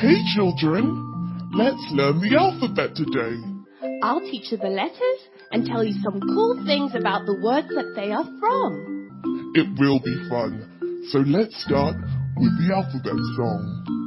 Hey children, let's learn the alphabet today. I'll teach you the letters and tell you some cool things about the words that they are from. It will be fun. So let's start with the alphabet song.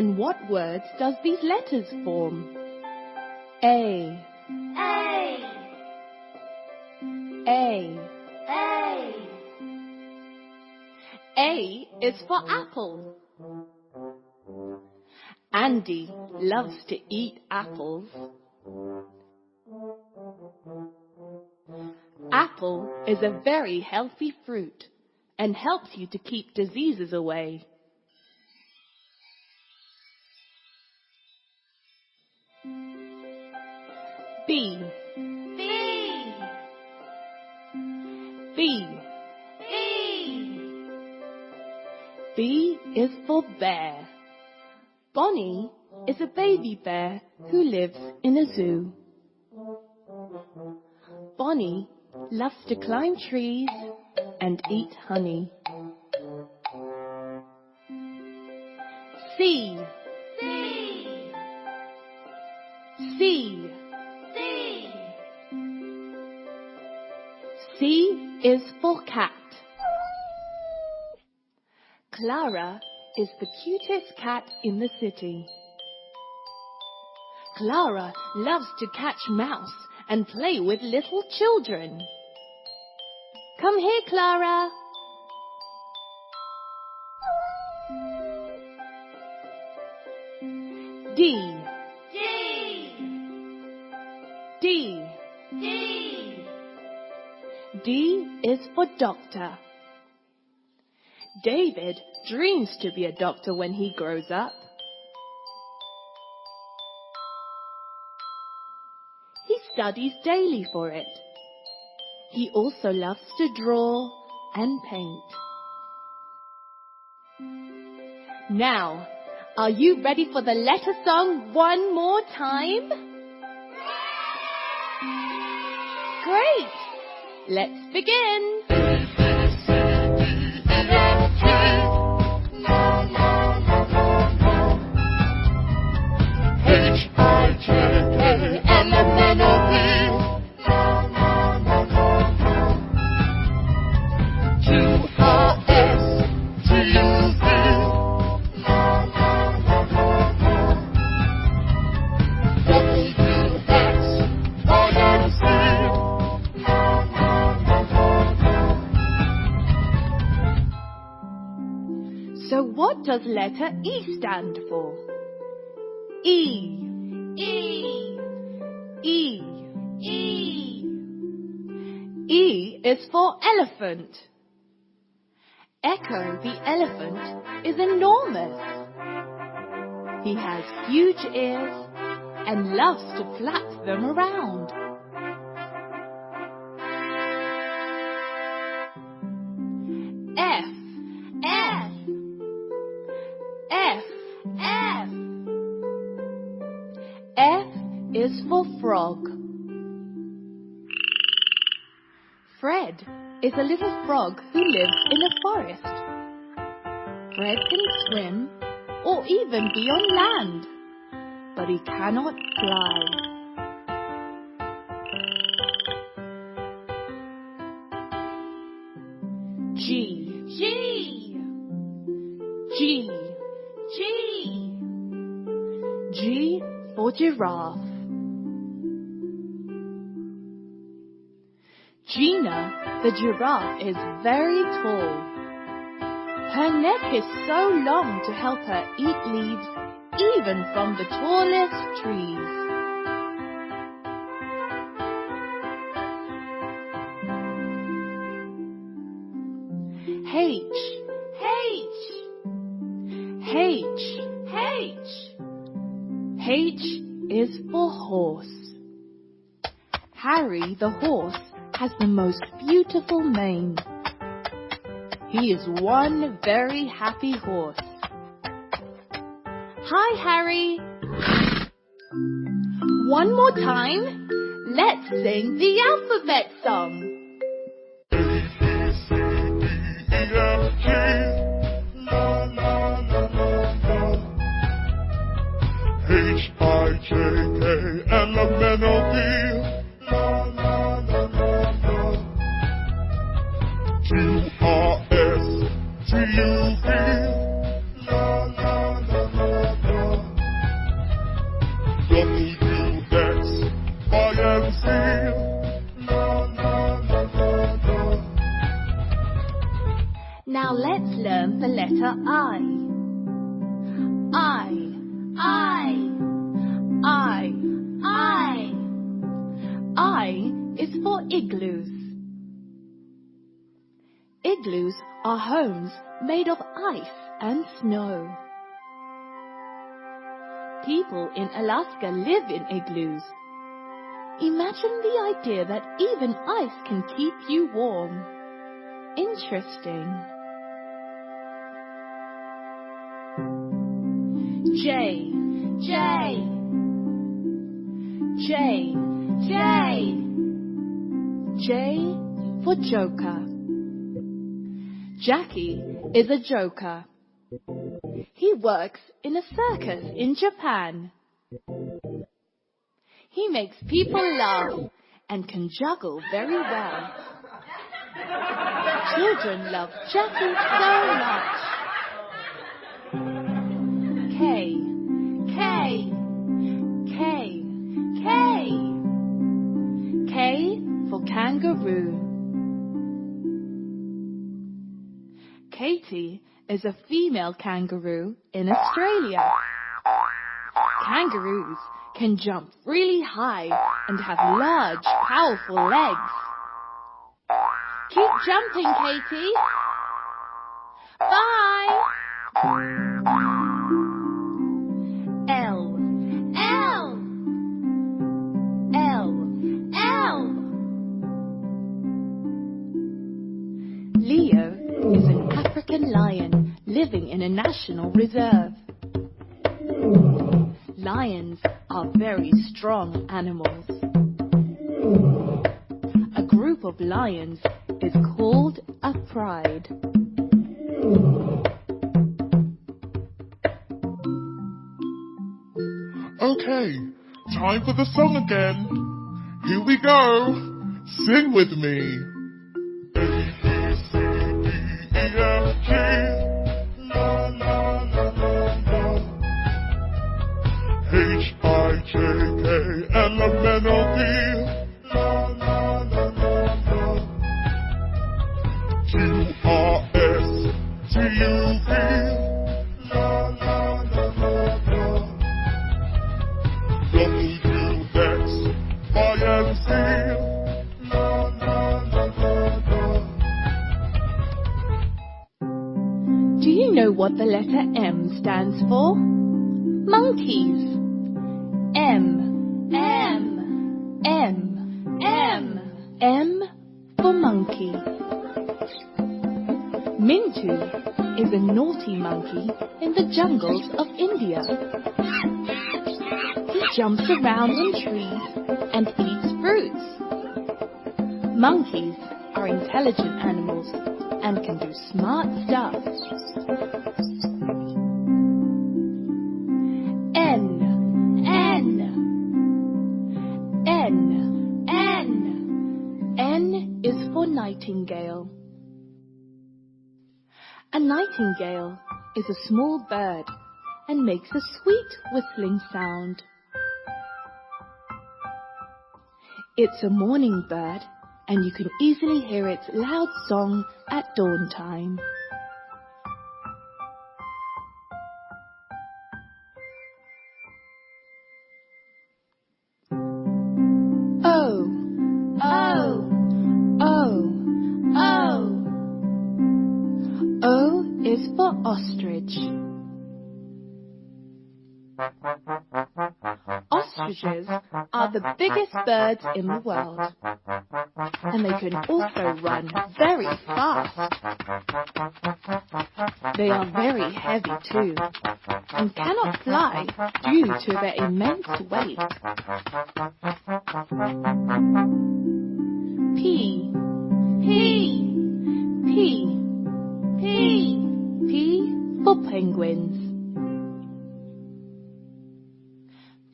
And what words does these letters form? A, A, A. A, A is for apple. Andy loves to eat apples. Apple is a very healthy fruit and helps you to keep diseases away. B, B, B, B, B is for bear. Bonnie is a baby bear who lives in a zoo. Bonnie loves to climb trees and eat honey. C, C, C, C, C is for cat. Clara is the cutest cat in the city. Clara loves to catch mouse and play with little children. Come here, Clara. D, D, D, D, D is for doctor. David dreams to be a doctor when he grows up. He studies daily for it. He also loves to draw and paint. Now, are you ready for the letter song one more time? Great! Let's begin. What does letter E stand for? E, E, E. E, E is for elephant. Echo the elephant is enormous. He has huge ears and loves to flap them around. Is a little frog who lives in a forest. Fred can swim or even be on land, but he cannot fly. G, G, G, G, G for giraffe. Gina, the giraffe, is very tall. Her neck is so long to help her eat leaves even from the tallest trees. H, H, H. H, H is for horse. Harry the horse has the most beautiful mane. He is one very happy horse. Hi, Harry. One more time. Let's sing the alphabet song. I is for igloos. Igloos are homes made of ice and snow. People in Alaska live in igloos. Imagine the idea that even ice can keep you warm. Interesting. J, J, J, J, J for Joker. Jackie is a joker. He works in a circus in Japan. He makes people laugh and can juggle very well. Children love Jackie so much. Katie is a female kangaroo in Australia. Kangaroos can jump really high and have large, powerful legs. Keep jumping, Katie. National reserve. Lions are very strong animals. A group of lions is called a pride. Okay, time for the song again. Here we go. Sing with me. Mintu is a naughty monkey in the jungles of India. He jumps around in trees and eats fruits. Monkeys are intelligent animals and can do smart stuff. N, N, N, N, N is for nightingale. A nightingale is a small bird and makes a sweet whistling sound. It's a morning bird and you can easily hear its loud song at dawn time. Are the biggest birds in the world. And they can also run very fast. They are very heavy too, and cannot fly due to their immense weight. P. P. P. P. P for penguins.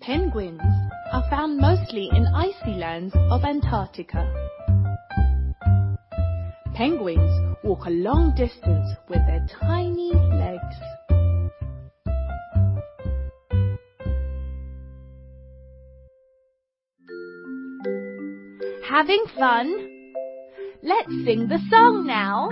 Penguins mostly in icy lands of Antarctica. Penguins walk a long distance with their tiny legs. Having fun? Let's sing the song now.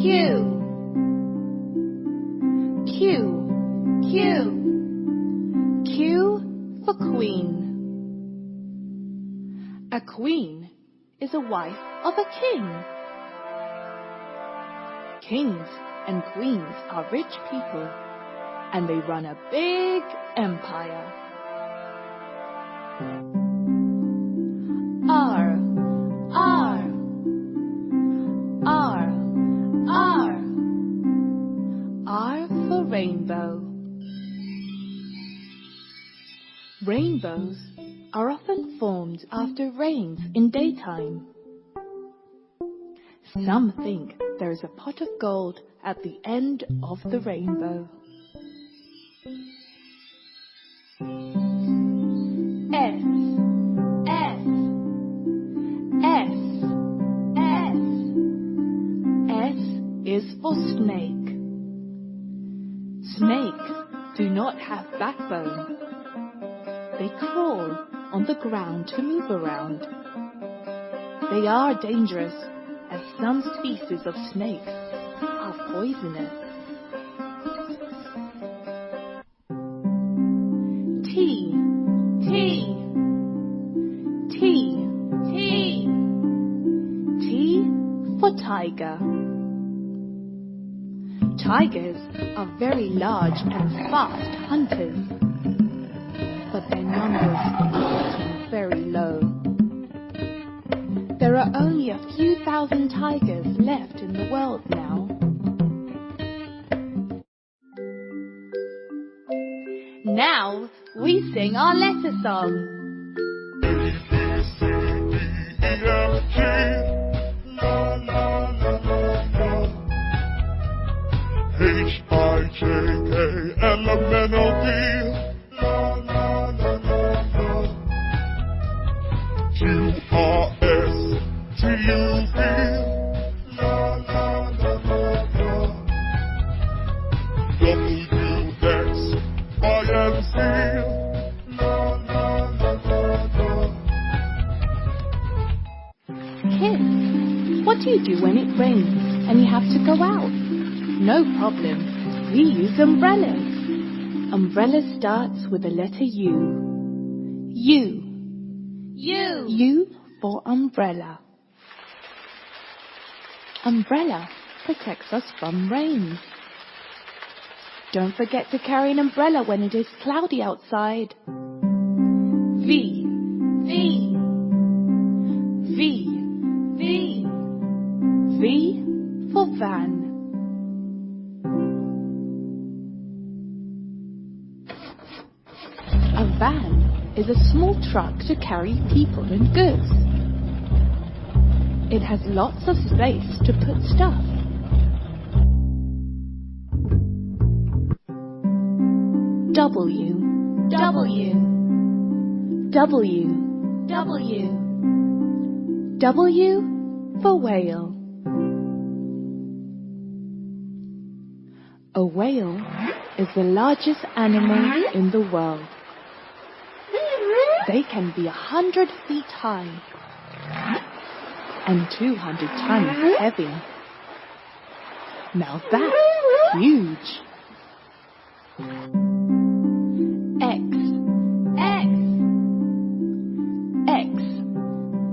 Q. Q. Q. Q. For queen. A queen is a wife of a king. Kings and queens are rich people and they run a big empire. Rainbow. Rainbows are often formed after rains in daytime. Some think there is a pot of gold at the end of the rainbow. S. S. S. S. S is for snake. Snakes do not have backbone. They crawl on the ground to move around. They are dangerous as some species of snakes are poisonous. Tigers are very large and fast hunters, but their numbers are very low. There are only a few thousand tigers left in the world now. Now we sing our letter song. K, L, M, N, O, P. La, la, la, la, la. Q, R, S, T, U, V. La, la, la, la, la. W, X, Y, and Z. La, la, la, la, la. Kids, what do you do when it rains and you have to go out? No problem. We use umbrellas. Umbrella starts with the letter U. U. U. U for umbrella. Umbrella protects us from rain. Don't forget to carry an umbrella when it is cloudy outside. V. V. V. V. V for van. Is a small truck to carry people and goods. It has lots of space to put stuff. W W W W W for whale. A whale is the largest animal in the world. They can be a hundred feet high and 200 tons heavy. Now that's huge. X, X X,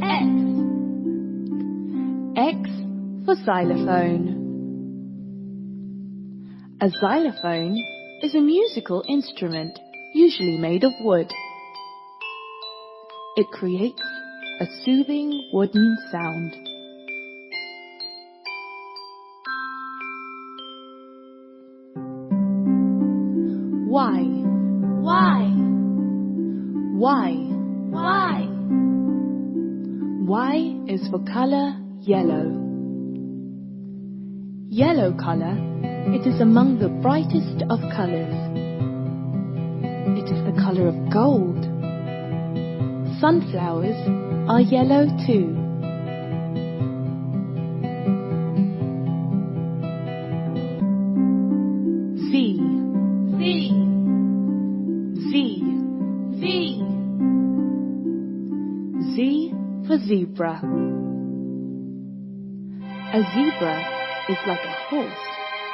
X X for xylophone. A xylophone is a musical instrument, usually made of wood. It creates a soothing wooden sound. Y, Y Y, Y Y is for color yellow. Yellow color, it is among the brightest of colors. It is the color of gold. Sunflowers are yellow too. Z, Z Z, Z Z for zebra. A zebra is like a horse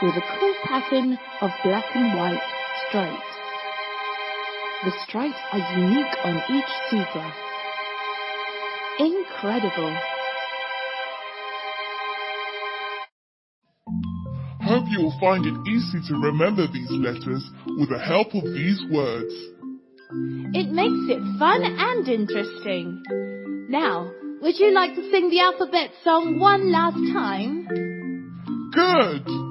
with a cool pattern of black and white stripes. The stripes are unique on each zebra. Incredible! Hope you will find it easy to remember these letters with the help of these words. It makes it fun and interesting. Now, would you like to sing the alphabet song one last time? Good!